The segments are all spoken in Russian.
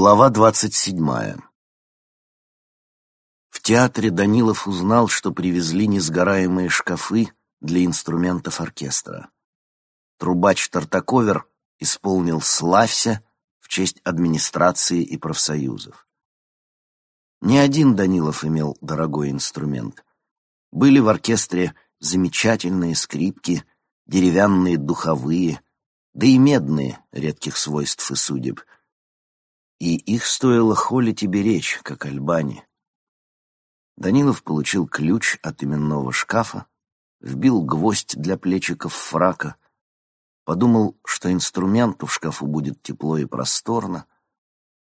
Глава двадцать седьмая В театре Данилов узнал, что привезли несгораемые шкафы для инструментов оркестра. Трубач Тартаковер исполнил «Славься» в честь администрации и профсоюзов. Не один Данилов имел дорогой инструмент. Были в оркестре замечательные скрипки, деревянные духовые, да и медные редких свойств и судеб. И их стоило холить и беречь, как Альбани. Данилов получил ключ от именного шкафа, вбил гвоздь для плечиков фрака, подумал, что инструменту в шкафу будет тепло и просторно,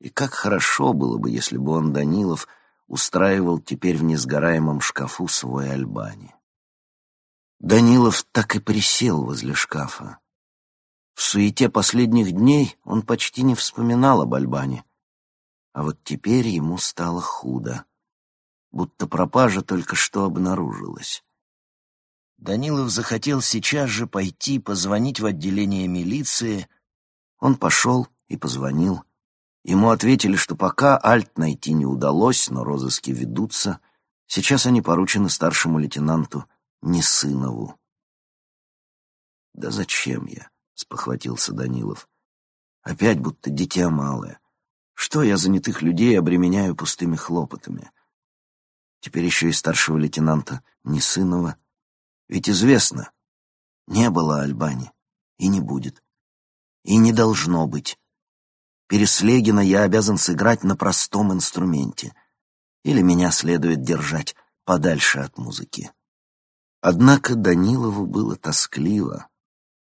и как хорошо было бы, если бы он, Данилов, устраивал теперь в несгораемом шкафу свой Альбани. Данилов так и присел возле шкафа. В суете последних дней он почти не вспоминал об Альбане. А вот теперь ему стало худо, будто пропажа только что обнаружилась. Данилов захотел сейчас же пойти позвонить в отделение милиции. Он пошел и позвонил. Ему ответили, что пока Альт найти не удалось, но розыски ведутся. Сейчас они поручены старшему лейтенанту Несынову. «Да зачем я?» — спохватился Данилов. «Опять будто дитя малое. Что я занятых людей обременяю пустыми хлопотами? Теперь еще и старшего лейтенанта Несынова. Ведь известно, не было Альбани и не будет. И не должно быть. Переслегина я обязан сыграть на простом инструменте. Или меня следует держать подальше от музыки. Однако Данилову было тоскливо.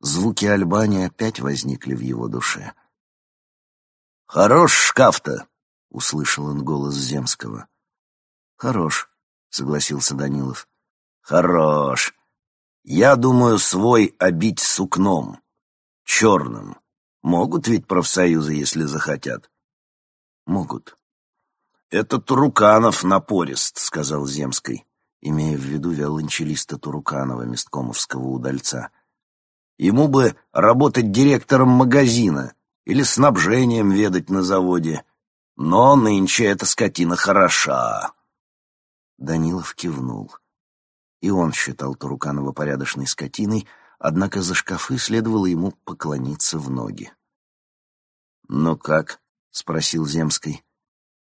Звуки Альбани опять возникли в его душе. «Хорош шкаф-то!» — услышал он голос Земского. «Хорош», — согласился Данилов. «Хорош. Я думаю, свой обить сукном, черным. Могут ведь профсоюзы, если захотят?» «Могут». «Этот Руканов напорист», — сказал Земский имея в виду виолончелиста Туруканова, месткомовского удальца. Ему бы работать директором магазина или снабжением ведать на заводе. Но нынче эта скотина хороша. Данилов кивнул. И он считал Туруканова порядочной скотиной, однако за шкафы следовало ему поклониться в ноги. «Ну как?» — спросил Земский.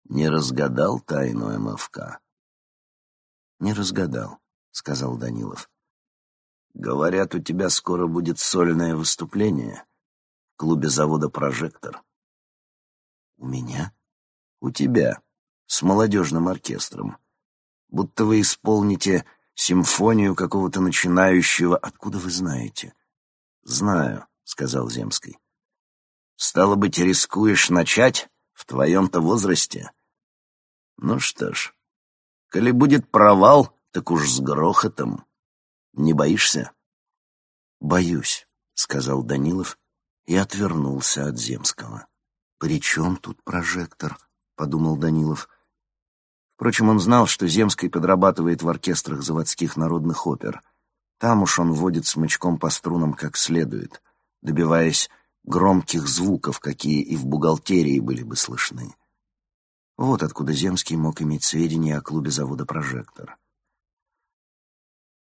«Не разгадал тайну МФК?» «Не разгадал», — сказал Данилов. «Говорят, у тебя скоро будет сольное выступление клубе завода «Прожектор». «У меня?» «У тебя, с молодежным оркестром. Будто вы исполните симфонию какого-то начинающего. Откуда вы знаете?» «Знаю», — сказал Земский. «Стало быть, рискуешь начать в твоем-то возрасте?» «Ну что ж, Коли будет провал, так уж с грохотом. Не боишься? Боюсь, сказал Данилов и отвернулся от Земского. При чем тут прожектор? подумал Данилов. Впрочем, он знал, что Земский подрабатывает в оркестрах заводских народных опер. Там уж он водит смычком по струнам как следует, добиваясь громких звуков, какие и в бухгалтерии были бы слышны. Вот откуда Земский мог иметь сведения о клубе завода «Прожектор».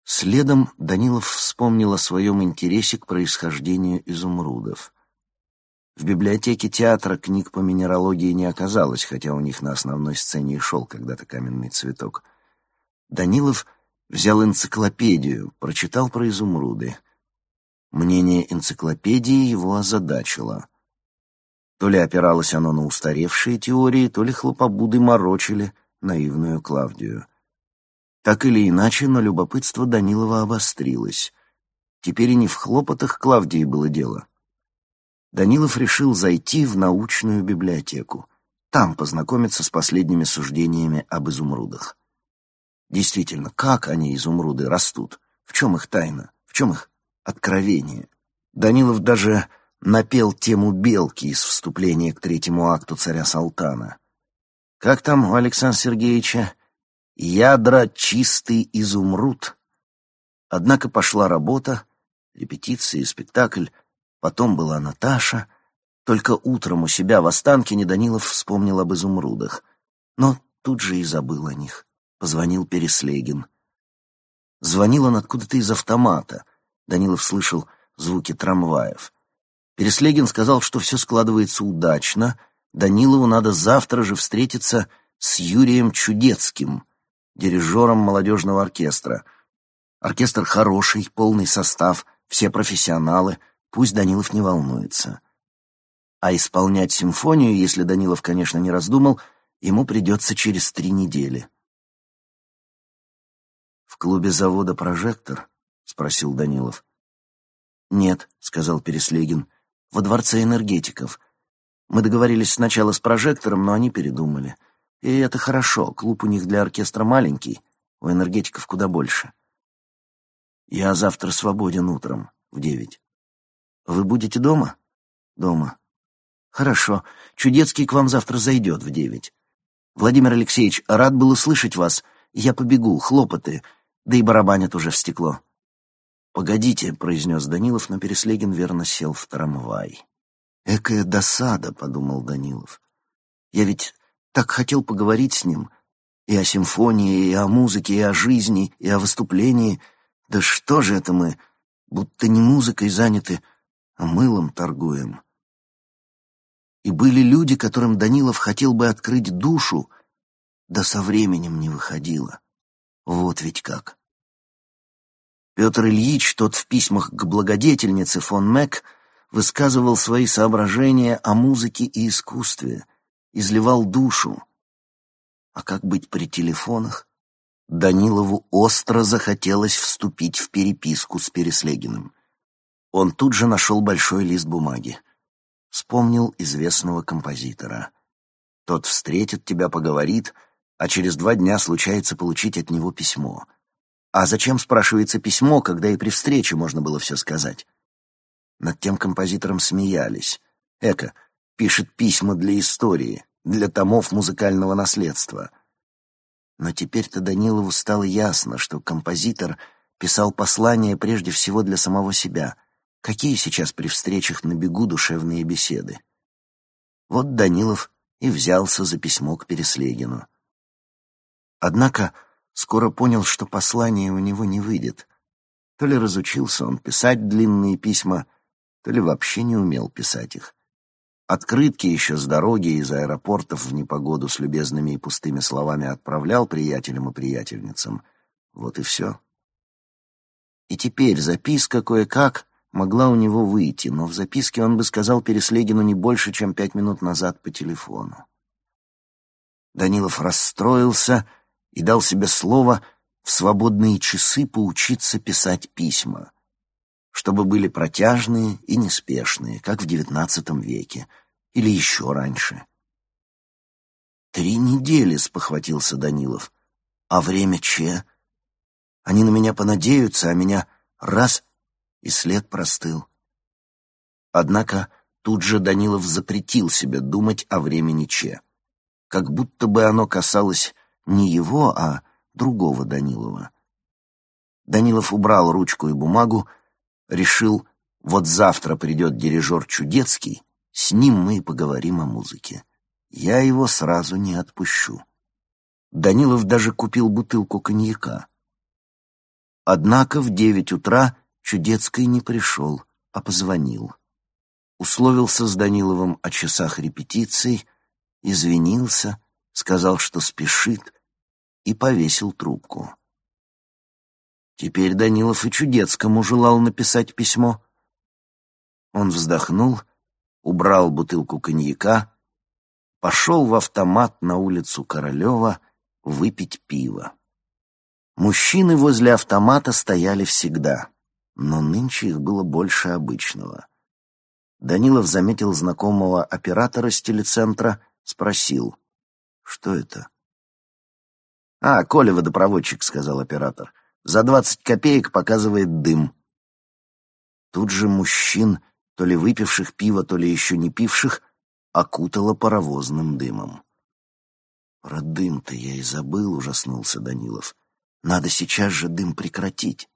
Следом Данилов вспомнил о своем интересе к происхождению изумрудов. В библиотеке театра книг по минералогии не оказалось, хотя у них на основной сцене и шел когда-то каменный цветок. Данилов взял энциклопедию, прочитал про изумруды. Мнение энциклопедии его озадачило. То ли опиралось оно на устаревшие теории, то ли хлопобуды морочили наивную Клавдию. Так или иначе, но любопытство Данилова обострилось. Теперь и не в хлопотах Клавдии было дело. Данилов решил зайти в научную библиотеку, там познакомиться с последними суждениями об изумрудах. Действительно, как они, изумруды, растут? В чем их тайна? В чем их откровение? Данилов даже напел тему белки из вступления к третьему акту царя Салтана. Как там у Александра Сергеевича? Ядра чистый изумруд. Однако пошла работа, репетиции, спектакль, потом была Наташа, Только утром у себя в Останкине Данилов вспомнил об изумрудах. Но тут же и забыл о них. Позвонил Переслегин. Звонил он откуда-то из автомата. Данилов слышал звуки трамваев. Переслегин сказал, что все складывается удачно. Данилову надо завтра же встретиться с Юрием Чудецким, дирижером молодежного оркестра. Оркестр хороший, полный состав, все профессионалы, пусть Данилов не волнуется. А исполнять симфонию, если Данилов, конечно, не раздумал, ему придется через три недели. «В клубе завода «Прожектор»?» — спросил Данилов. «Нет», — сказал Переслегин, — «во дворце энергетиков. Мы договорились сначала с прожектором, но они передумали. И это хорошо, клуб у них для оркестра маленький, у энергетиков куда больше. Я завтра свободен утром, в девять. Вы будете дома? Дома. Хорошо, Чудецкий к вам завтра зайдет в девять. Владимир Алексеевич, рад был услышать вас. Я побегу, хлопоты, да и барабанят уже в стекло. «Погодите», — произнес Данилов, но Переслегин верно сел в трамвай. «Экая досада», — подумал Данилов. «Я ведь так хотел поговорить с ним и о симфонии, и о музыке, и о жизни, и о выступлении. Да что же это мы, будто не музыкой заняты, а мылом торгуем?» И были люди, которым Данилов хотел бы открыть душу, да со временем не выходило. Вот ведь как. Петр Ильич, тот в письмах к благодетельнице фон Мек, высказывал свои соображения о музыке и искусстве, изливал душу. А как быть при телефонах? Данилову остро захотелось вступить в переписку с Переслегиным. Он тут же нашел большой лист бумаги. Вспомнил известного композитора. Тот встретит тебя, поговорит, а через два дня случается получить от него письмо — а зачем, спрашивается, письмо, когда и при встрече можно было все сказать? Над тем композитором смеялись. Эка пишет письма для истории, для томов музыкального наследства. Но теперь-то Данилову стало ясно, что композитор писал послание прежде всего для самого себя. Какие сейчас при встречах на бегу душевные беседы? Вот Данилов и взялся за письмо к Переслегину. Однако скоро понял, что послание у него не выйдет. То ли разучился он писать длинные письма, то ли вообще не умел писать их. Открытки еще с дороги из аэропортов в непогоду с любезными и пустыми словами отправлял приятелям и приятельницам. Вот и все. И теперь записка кое-как могла у него выйти, но в записке он бы сказал Переслегину не больше, чем пять минут назад по телефону. Данилов расстроился и дал себе слово в свободные часы поучиться писать письма, чтобы были протяжные и неспешные, как в девятнадцатом веке или еще раньше. «Три недели», — спохватился Данилов, — «а время че? Они на меня понадеются, а меня раз — и след простыл». Однако тут же Данилов запретил себе думать о времени че, как будто бы оно касалось не его, а другого Данилова. Данилов убрал ручку и бумагу, решил, вот завтра придет дирижер Чудецкий, с ним мы и поговорим о музыке. Я его сразу не отпущу. Данилов даже купил бутылку коньяка. Однако в девять утра Чудецкий не пришел, а позвонил. Условился с Даниловым о часах репетиций, извинился, сказал, что спешит, и повесил трубку. Теперь Данилов и Чудецкому желал написать письмо. Он вздохнул, убрал бутылку коньяка, пошел в автомат на улицу Королева выпить пиво. Мужчины возле автомата стояли всегда, но нынче их было больше обычного. Данилов заметил знакомого оператора с телецентра, спросил — что это? А, Коля водопроводчик, сказал оператор. За двадцать копеек показывает дым. Тут же мужчин, то ли выпивших пива, то ли еще не пивших, окутало паровозным дымом. Про дым-то я и забыл, ужаснулся Данилов. Надо сейчас же дым прекратить.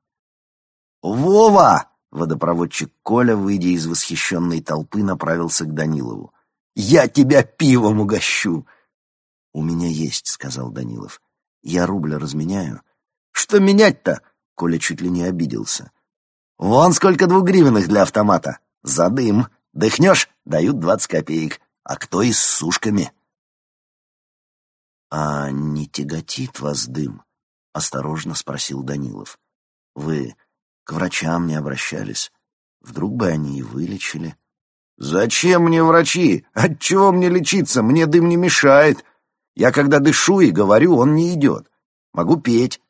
«Вова!» водопроводчик Коля, выйдя из восхищенной толпы, направился к Данилову. «Я тебя пивом угощу!» «У меня есть», — сказал Данилов. «Я рубль разменяю». «Что менять-то?» — Коля чуть ли не обиделся. «Вон сколько двугривенных для автомата. За дым. Дыхнешь — дают двадцать копеек. А кто и с сушками?» «А не тяготит вас дым?» — осторожно спросил Данилов. «Вы к врачам не обращались? Вдруг бы они и вылечили?» «Зачем мне врачи? Отчего мне лечиться? Мне дым не мешает. Я когда дышу и говорю, он не идет. Могу петь».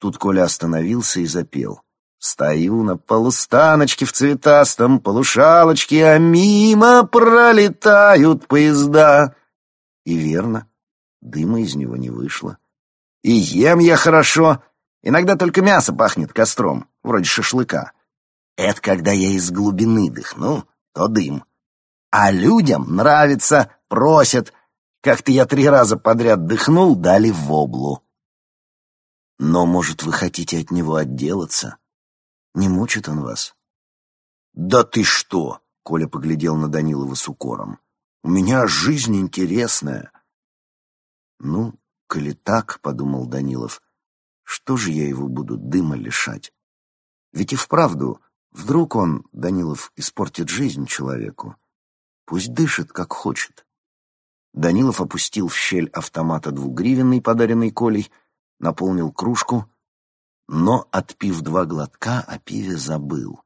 Тут Коля остановился и запел. «Стою на полустаночке в цветастом полушалочке, а мимо пролетают поезда». И верно, Дыма из него не вышло. И ем я хорошо. Иногда только мясо пахнет костром, вроде шашлыка. Это когда я из глубины дыхну, то дым. А людям нравится, просят. Как-то я три раза подряд дыхнул, дали в облу. Но, может, вы хотите от него отделаться? Не мучит он вас? Да ты что? Коля поглядел на Данилова с укором. У меня жизнь интересная. «Ну, коли так, — подумал Данилов, — что же я его буду дыма лишать? Ведь и вправду, вдруг он, Данилов, испортит жизнь человеку. Пусть дышит, как хочет». Данилов опустил в щель автомата двугривенный, подаренный Колей, наполнил кружку, но, отпив два глотка, о пиве забыл.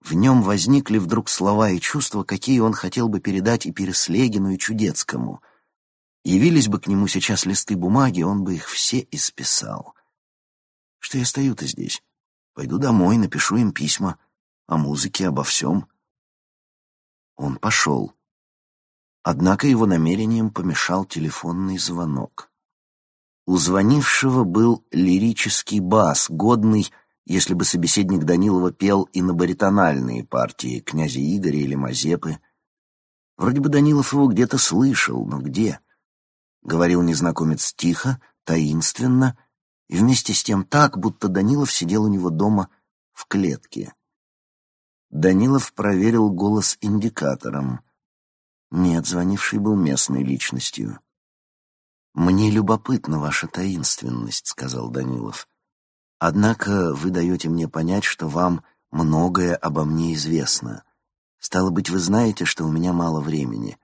В нем возникли вдруг слова и чувства, какие он хотел бы передать и Переслегину, и Чудецкому — Явились бы к нему сейчас листы бумаги, он бы их все исписал. Что я стою-то здесь? Пойду домой, напишу им письма о музыке, обо всем. Он пошел. Однако его намерением помешал телефонный звонок. У звонившего был лирический бас, годный, если бы собеседник Данилова пел и на баритональные партии князя Игоря или Мазепы. Вроде бы Данилов его где-то слышал, но где? — говорил незнакомец тихо, таинственно, и вместе с тем так, будто Данилов сидел у него дома в клетке. Данилов проверил голос индикатором. Нет, звонивший был местной личностью. «Мне любопытна ваша таинственность», — сказал Данилов. «Однако вы даете мне понять, что вам многое обо мне известно. Стало быть, вы знаете, что у меня мало времени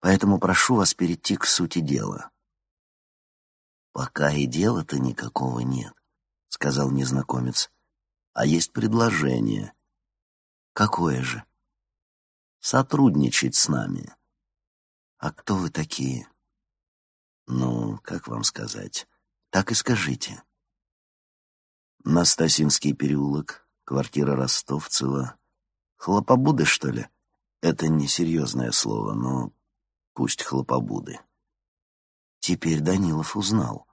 поэтому прошу вас перейти к сути дела». «Пока и дела-то никакого нет», — сказал незнакомец. «А есть предложение». «Какое же?» «Сотрудничать с нами». «А кто вы такие?» «Ну, как вам сказать? Так и скажите». Настасинский переулок, квартира Ростовцева. Хлопобуды, что ли? Это несерьезное слово, но пусть хлопобуды. Теперь Данилов узнал.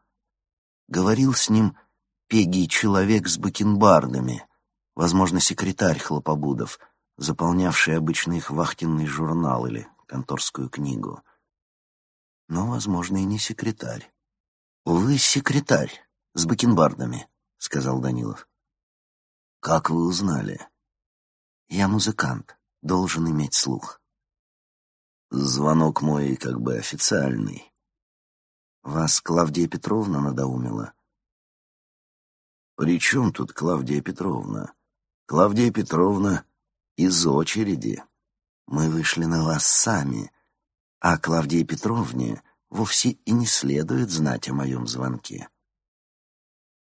Говорил с ним пегий человек с бакенбардами, возможно, секретарь хлопобудов, заполнявший обычно их вахтенный журнал или конторскую книгу. Но, возможно, и не секретарь. «Вы секретарь с бакенбардами», — сказал Данилов. «Как вы узнали?» «Я музыкант, должен иметь слух». Звонок мой как бы официальный. Вас Клавдия Петровна надоумила? При чем тут Клавдия Петровна? Клавдия Петровна из очереди. Мы вышли на вас сами, а Клавдии Петровне вовсе и не следует знать о моем звонке.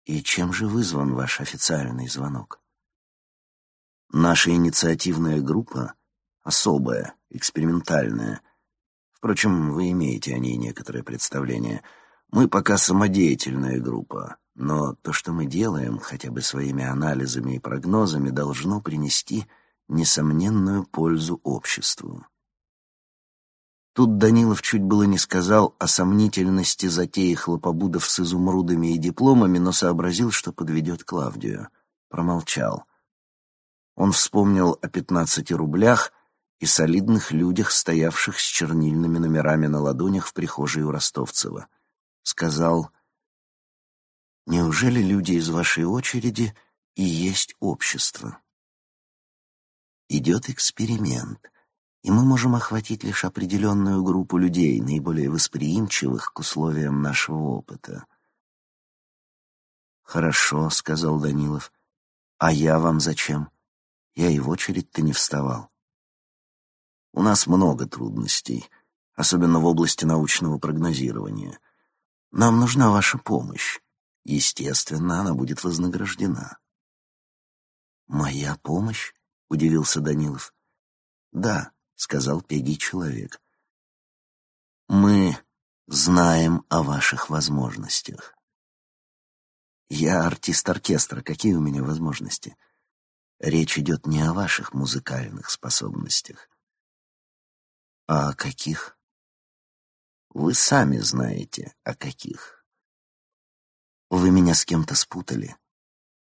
И чем же вызван ваш официальный звонок? Наша инициативная группа особая, экспериментальная. Впрочем, вы имеете о ней некоторое представление. Мы пока самодеятельная группа, но то, что мы делаем, хотя бы своими анализами и прогнозами, должно принести несомненную пользу обществу. Тут Данилов чуть было не сказал о сомнительности затеи хлопобудов с изумрудами и дипломами, но сообразил, что подведет Клавдию. Промолчал. Он вспомнил о пятнадцати рублях и солидных людях, стоявших с чернильными номерами на ладонях в прихожей у Ростовцева. Сказал, «Неужели люди из вашей очереди и есть общество?» Идет эксперимент, и мы можем охватить лишь определенную группу людей, наиболее восприимчивых к условиям нашего опыта. «Хорошо», — сказал Данилов. «А я вам зачем? Я и в очередь-то не вставал». «У нас много трудностей, особенно в области научного прогнозирования. Нам нужна ваша помощь. Естественно, она будет вознаграждена». «Моя помощь?» — удивился Данилов. «Да», — сказал Пеги человек. «Мы знаем о ваших возможностях. Я артист оркестра, какие у меня возможности? Речь идет не о ваших музыкальных способностях. А о каких? Вы сами знаете, о каких. Вы меня с кем-то спутали?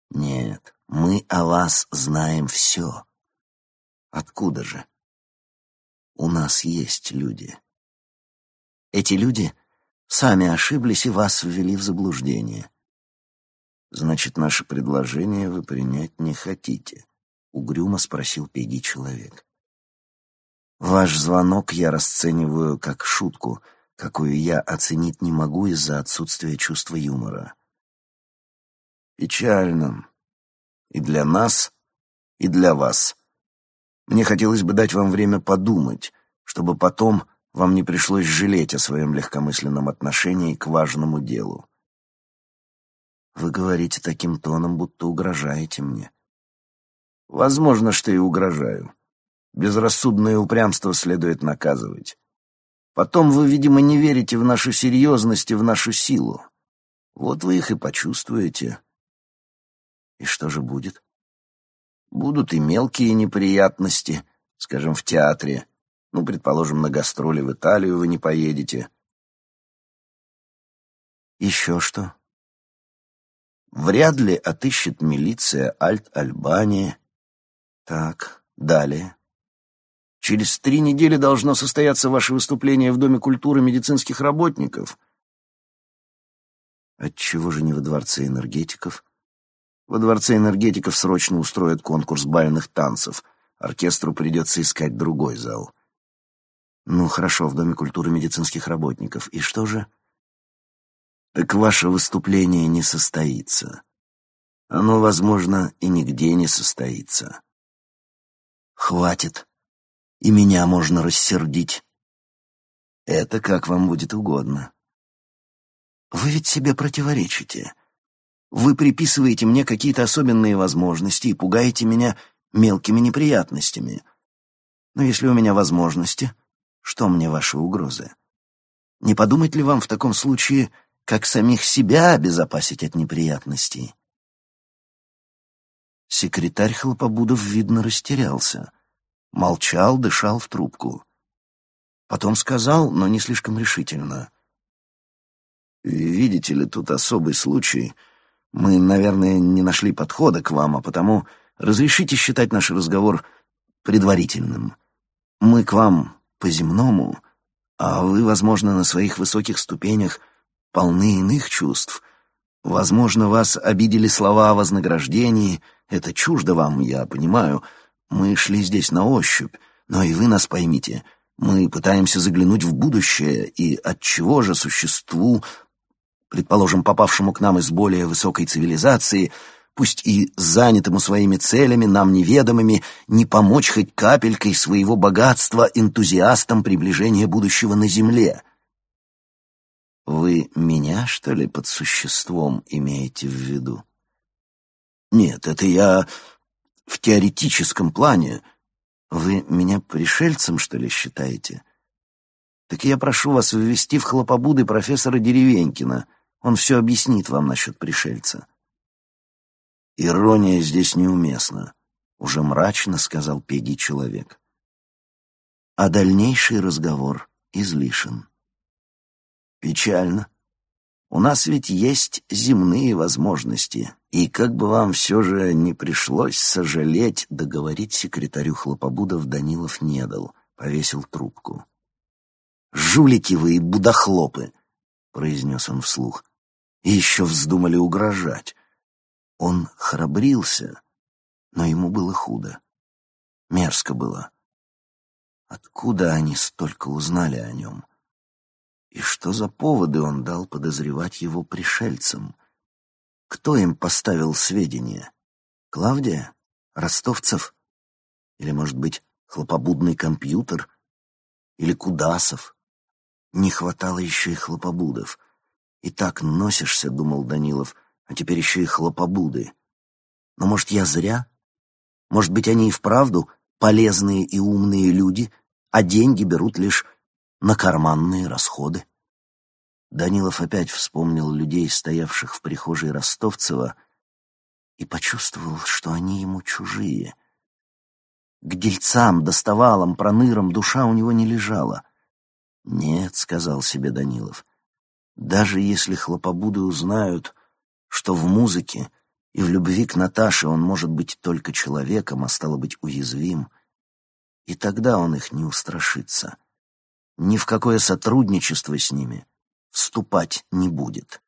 Нет, мы о вас знаем все. Откуда же? У нас есть люди. Эти люди сами ошиблись и вас ввели в заблуждение. Значит, наше предложение вы принять не хотите? Угрюмо спросил Пеги человек. Ваш звонок я расцениваю как шутку, какую я оценить не могу из-за отсутствия чувства юмора. Печально. И для нас, и для вас. Мне хотелось бы дать вам время подумать, чтобы потом вам не пришлось жалеть о своем легкомысленном отношении к важному делу. Вы говорите таким тоном, будто угрожаете мне. Возможно, что и угрожаю. Безрассудное упрямство следует наказывать. Потом вы, видимо, не верите в нашу серьезность и в нашу силу. Вот вы их и почувствуете. И что же будет? Будут и мелкие неприятности, скажем, в театре. Ну, предположим, на гастроли в Италию вы не поедете. Еще что? Вряд ли отыщет милиция Альт-Альбания. Так, далее. Через три недели должно состояться ваше выступление в Доме культуры медицинских работников. Отчего же не во Дворце энергетиков? Во Дворце энергетиков срочно устроят конкурс бальных танцев. Оркестру придется искать другой зал. Ну, хорошо, в Доме культуры медицинских работников. И что же? так ваше выступление не состоится. Оно, возможно, и нигде не состоится. Хватит. И меня можно рассердить. Это как вам будет угодно. Вы ведь себе противоречите. Вы приписываете мне какие-то особенные возможности и пугаете меня мелкими неприятностями. Но если у меня возможности, что мне ваши угрозы? Не подумать ли вам в таком случае, как самих себя обезопасить от неприятностей. Секретарь Хлопобудов, видно, растерялся. Молчал, дышал в трубку. Потом сказал, но не слишком решительно. «Видите ли, тут особый случай. Мы, наверное, не нашли подхода к вам, а потому разрешите считать наш разговор предварительным. Мы к вам по-земному, а вы, возможно, на своих высоких ступенях — полны иных чувств. Возможно, вас обидели слова о вознаграждении. Это чуждо вам, я понимаю. Мы шли здесь на ощупь, но и вы нас поймите. Мы пытаемся заглянуть в будущее, и от чего же существу, предположим, попавшему к нам из более высокой цивилизации, пусть и занятому своими целями, нам неведомыми, не помочь хоть капелькой своего богатства энтузиастам приближения будущего на Земле. Вы меня, что ли, под существом имеете в виду? Нет, это я в теоретическом плане. Вы меня пришельцем, что ли, считаете? Так я прошу вас ввести в хлопобуды профессора Деревенькина. Он все объяснит вам насчет пришельца. Ирония здесь неуместна, уже мрачно сказал Пеги человек. А дальнейший разговор излишен. Печально. У нас ведь есть земные возможности, и как бы вам все же не пришлось сожалеть, договорить секретарю Хлопобудов Данилов не дал, повесил трубку. «Жулики вы и будохлопы!» — произнес он вслух. «И еще вздумали угрожать». Он храбрился, но ему было худо. Мерзко было. Откуда они столько узнали о нем? И что за поводы он дал подозревать его пришельцам? Кто им поставил сведения? Клавдия? Ростовцев? Или, может быть, хлопобудный компьютер? Или Кудасов? Не хватало еще и хлопобудов. И так носишься, думал Данилов, а теперь еще и хлопобуды. Но, может, я зря? Может быть, они и вправду полезные и умные люди, а деньги берут лишь на карманные расходы? Данилов опять вспомнил людей, стоявших в прихожей Ростовцева, и почувствовал, что они ему чужие. К дельцам, доставалам, пронырам душа у него не лежала. «Нет», — сказал себе Данилов, — «даже если хлопобуды узнают, что в музыке и в любви к Наташе он может быть только человеком, а стало быть уязвим, и тогда он их не устрашится. Ни в какое сотрудничество с ними вступать не будет.